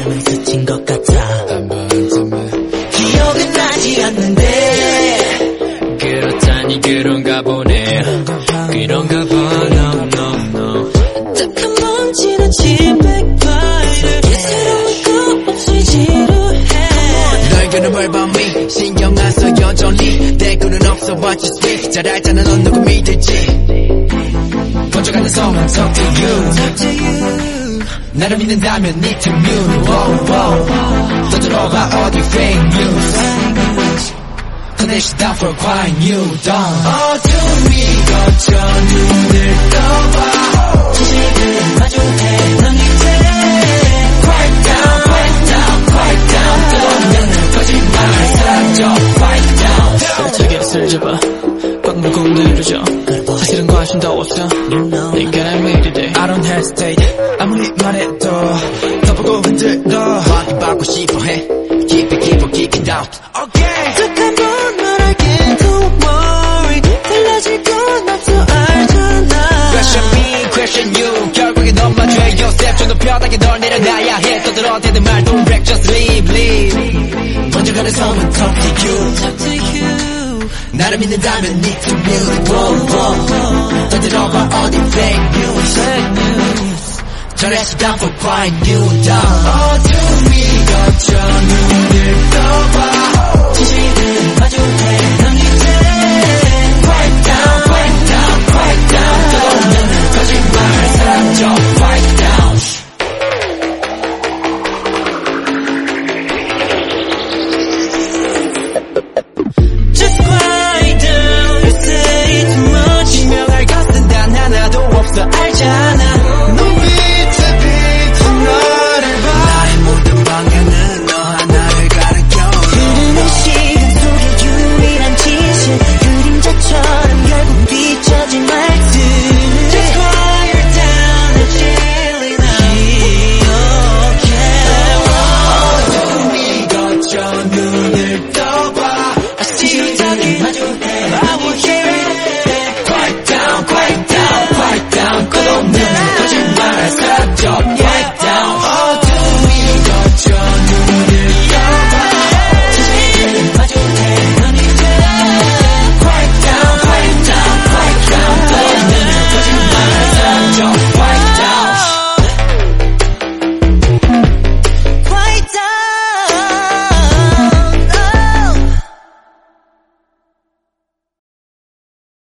때문에 지친 것 같아. 기억은 나지 않는데. 그렇다니 그런가 보네. 그런가 봐. No no no. 딱한 지난 지백발을 새로운 거 없이 지루해. 너에게는 뭘 me 신경 안 써 여전히. 대꾸는 없어 what you speak 잘 알잖아 넌 누구 믿을지. 번져가는 소문 talk to you. Talk to you. 나를 믿는다면 need to mute wow, wow. 또 들어봐 어디 fake news 터내시 down for quiet new dawn 어둠이 걷혀 눈을 떠봐 지금 마주해 넌 이제 quiet down quiet down quiet down 뜨거운 눈을 거짓말 사라져 quiet down 자기를 쓸잡아 꽉 물고 늘어져 사실은 관심도 없어 내가 날 믿으래 I don't hesitate 아무리 말해도 덮고 흔들어 확인받고 싶어해 Keep it keep it keep it down Okay 툭한번 말할게 don't worry 달라질 건 없어 알잖아 Question me question you 결국엔 너만 돼요 step 좀더 편하게 널 내려놔야 해 떠들어대는 말도 back just leave leave 먼저 가는 소문 talk to you Talk to you 나를 믿는다면 need to mute whoa, whoa. 더 들어 전해시 down for quiet new dawn I'll do